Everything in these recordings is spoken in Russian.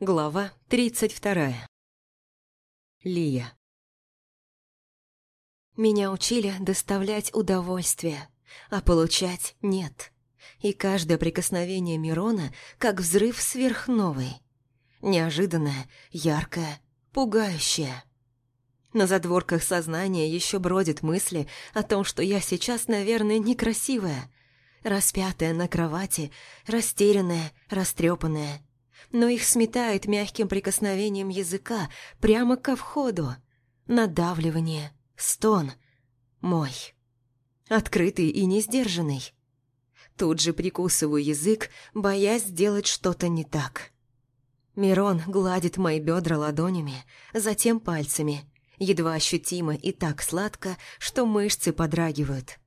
Глава тридцать вторая. Лия. Меня учили доставлять удовольствие, а получать нет. И каждое прикосновение Мирона как взрыв сверхновой. Неожиданное, яркое, пугающее. На задворках сознания еще бродят мысли о том, что я сейчас, наверное, некрасивая, распятая на кровати, растерянная, растрепанная но их сметает мягким прикосновением языка прямо ко входу. Надавливание, стон. Мой. Открытый и несдержанный. Тут же прикусываю язык, боясь сделать что-то не так. Мирон гладит мои бедра ладонями, затем пальцами, едва ощутимо и так сладко, что мышцы подрагивают.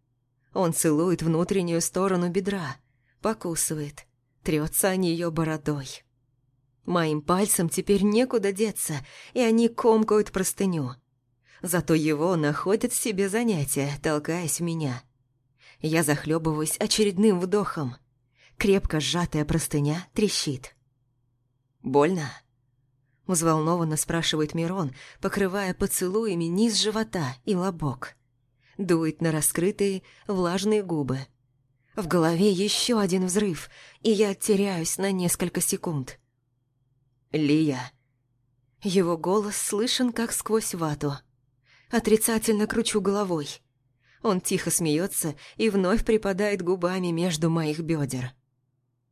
Он целует внутреннюю сторону бедра, покусывает, трется о нее бородой. Моим пальцам теперь некуда деться, и они комкают простыню. Зато его находит себе занятие, толкаясь в меня. Я захлебываюсь очередным вдохом. Крепко сжатая простыня трещит. «Больно?» Взволнованно спрашивает Мирон, покрывая поцелуями низ живота и лобок. Дует на раскрытые, влажные губы. В голове еще один взрыв, и я теряюсь на несколько секунд. «Лия». Его голос слышен, как сквозь вату. Отрицательно кручу головой. Он тихо смеется и вновь припадает губами между моих бедер.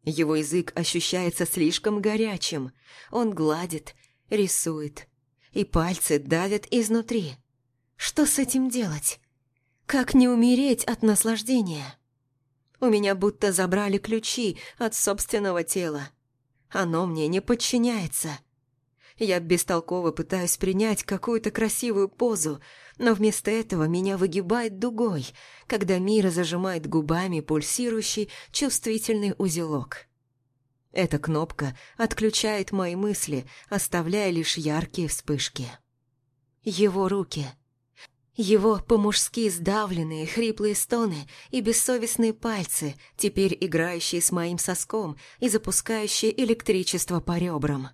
Его язык ощущается слишком горячим. Он гладит, рисует. И пальцы давят изнутри. Что с этим делать? Как не умереть от наслаждения? У меня будто забрали ключи от собственного тела. Оно мне не подчиняется. Я бестолково пытаюсь принять какую-то красивую позу, но вместо этого меня выгибает дугой, когда Мира зажимает губами пульсирующий чувствительный узелок. Эта кнопка отключает мои мысли, оставляя лишь яркие вспышки. Его руки — его по-мужски сдавленные, хриплые стоны и бессовестные пальцы, теперь играющие с моим соском и запускающие электричество по ребрам.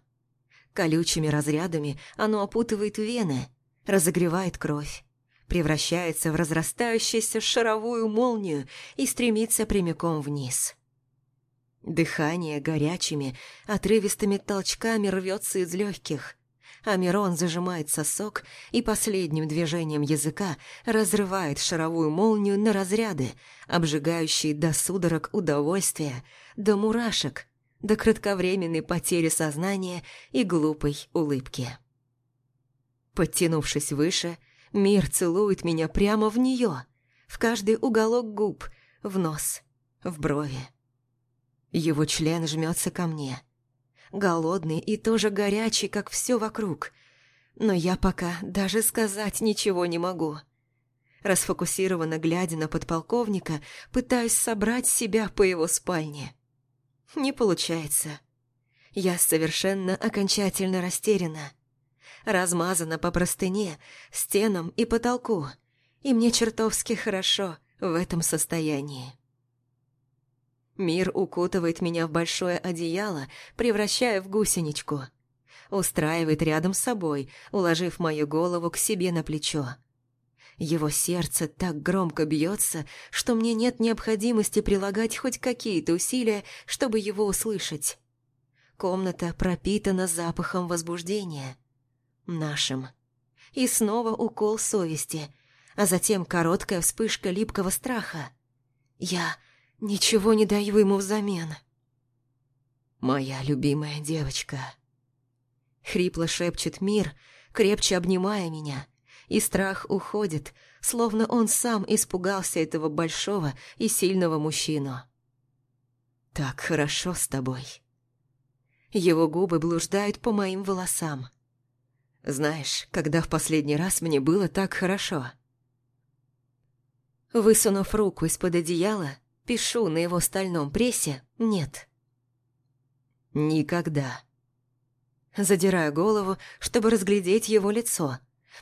Колючими разрядами оно опутывает вены, разогревает кровь, превращается в разрастающуюся шаровую молнию и стремится прямиком вниз. Дыхание горячими, отрывистыми толчками рвется из легких, а Мирон зажимает сосок и последним движением языка разрывает шаровую молнию на разряды, обжигающие до судорог удовольствия, до мурашек, до кратковременной потери сознания и глупой улыбки. Подтянувшись выше, мир целует меня прямо в нее, в каждый уголок губ, в нос, в брови. Его член жмется ко мне – голодный и тоже горячий, как все вокруг. Но я пока даже сказать ничего не могу. Расфокусированно глядя на подполковника, пытаюсь собрать себя по его спальне. Не получается. Я совершенно окончательно растеряна. Размазана по простыне, стенам и потолку, и мне чертовски хорошо в этом состоянии. Мир укутывает меня в большое одеяло, превращая в гусеничку. Устраивает рядом с собой, уложив мою голову к себе на плечо. Его сердце так громко бьется, что мне нет необходимости прилагать хоть какие-то усилия, чтобы его услышать. Комната пропитана запахом возбуждения. Нашим. И снова укол совести, а затем короткая вспышка липкого страха. Я Ничего не даю ему взамен. «Моя любимая девочка», — хрипло шепчет мир, крепче обнимая меня, и страх уходит, словно он сам испугался этого большого и сильного мужчину. «Так хорошо с тобой». Его губы блуждают по моим волосам. «Знаешь, когда в последний раз мне было так хорошо?» Высунув руку из-под одеяла, Пишу на его стальном прессе «нет». Никогда. Задираю голову, чтобы разглядеть его лицо,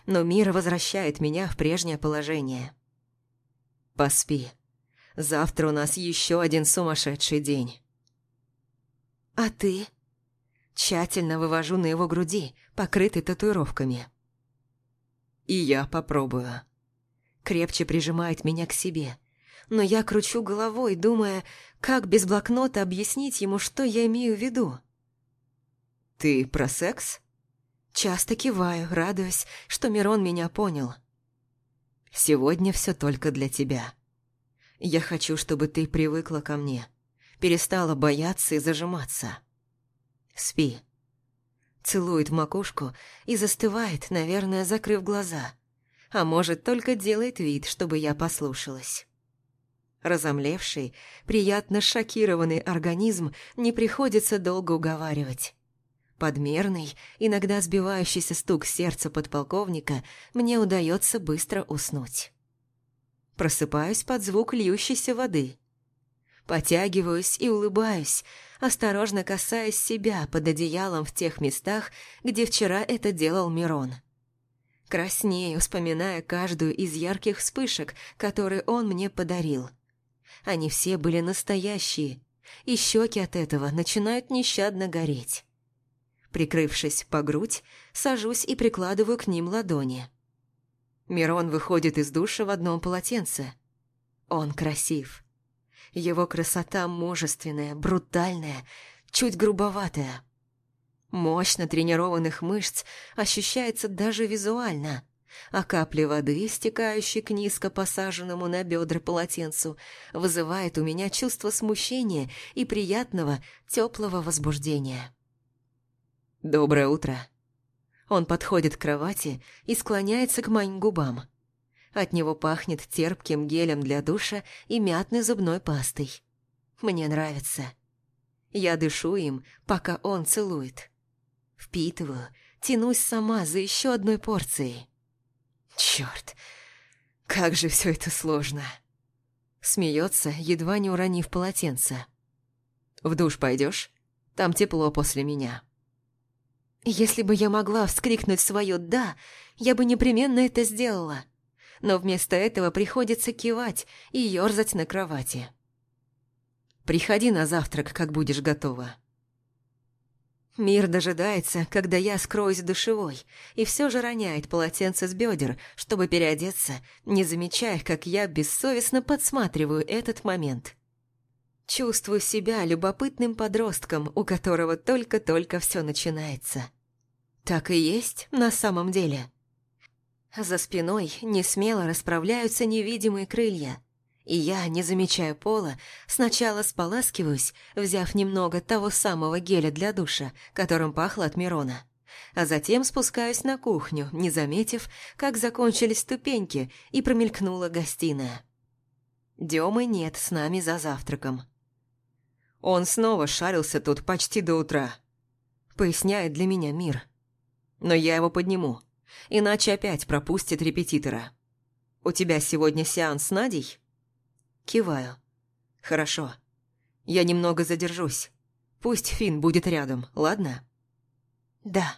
но мир возвращает меня в прежнее положение. Поспи. Завтра у нас еще один сумасшедший день. А ты? Тщательно вывожу на его груди, покрытой татуировками. И я попробую. Крепче прижимает меня к себе. Но я кручу головой, думая, как без блокнота объяснить ему, что я имею в виду. «Ты про секс?» Часто киваю, радуясь, что Мирон меня понял. «Сегодня все только для тебя. Я хочу, чтобы ты привыкла ко мне, перестала бояться и зажиматься. Спи». Целует макушку и застывает, наверное, закрыв глаза. А может, только делает вид, чтобы я послушалась. Разомлевший, приятно шокированный организм не приходится долго уговаривать. Подмерный, иногда сбивающийся стук сердца подполковника мне удается быстро уснуть. Просыпаюсь под звук льющейся воды. Потягиваюсь и улыбаюсь, осторожно касаясь себя под одеялом в тех местах, где вчера это делал Мирон. Краснею, вспоминая каждую из ярких вспышек, которые он мне подарил. Они все были настоящие, и щеки от этого начинают нещадно гореть. Прикрывшись по грудь, сажусь и прикладываю к ним ладони. Мирон выходит из душа в одном полотенце. Он красив. Его красота мужественная, брутальная, чуть грубоватая. Мощь натренированных мышц ощущается даже визуально, а капли воды, стекающие к низко посаженному на бедра полотенцу, вызывает у меня чувство смущения и приятного, теплого возбуждения. «Доброе утро». Он подходит к кровати и склоняется к моим губам. От него пахнет терпким гелем для душа и мятной зубной пастой. Мне нравится. Я дышу им, пока он целует. Впитываю, тянусь сама за еще одной порцией. Черт, как же все это сложно. Смеется, едва не уронив полотенце. В душ пойдешь? Там тепло после меня. Если бы я могла вскрикнуть свое «да», я бы непременно это сделала. Но вместо этого приходится кивать и ерзать на кровати. «Приходи на завтрак, как будешь готова». Мир дожидается, когда я скроюсь душевой, и все же роняет полотенце с бедер, чтобы переодеться, не замечая, как я бессовестно подсматриваю этот момент. Чувствую себя любопытным подростком, у которого только-только все начинается. Так и есть на самом деле. За спиной несмело расправляются невидимые крылья, и я, не замечая пола, сначала споласкиваюсь, взяв немного того самого геля для душа, которым пахло от Мирона, а затем спускаюсь на кухню, не заметив, как закончились ступеньки и промелькнула гостиная. Демы нет с нами за завтраком. Он снова шарился тут почти до утра. Поясняет для меня мир. Но я его подниму, иначе опять пропустит репетитора. У тебя сегодня сеанс с Надей? Киваю. Хорошо. Я немного задержусь. Пусть Фин будет рядом, ладно? Да.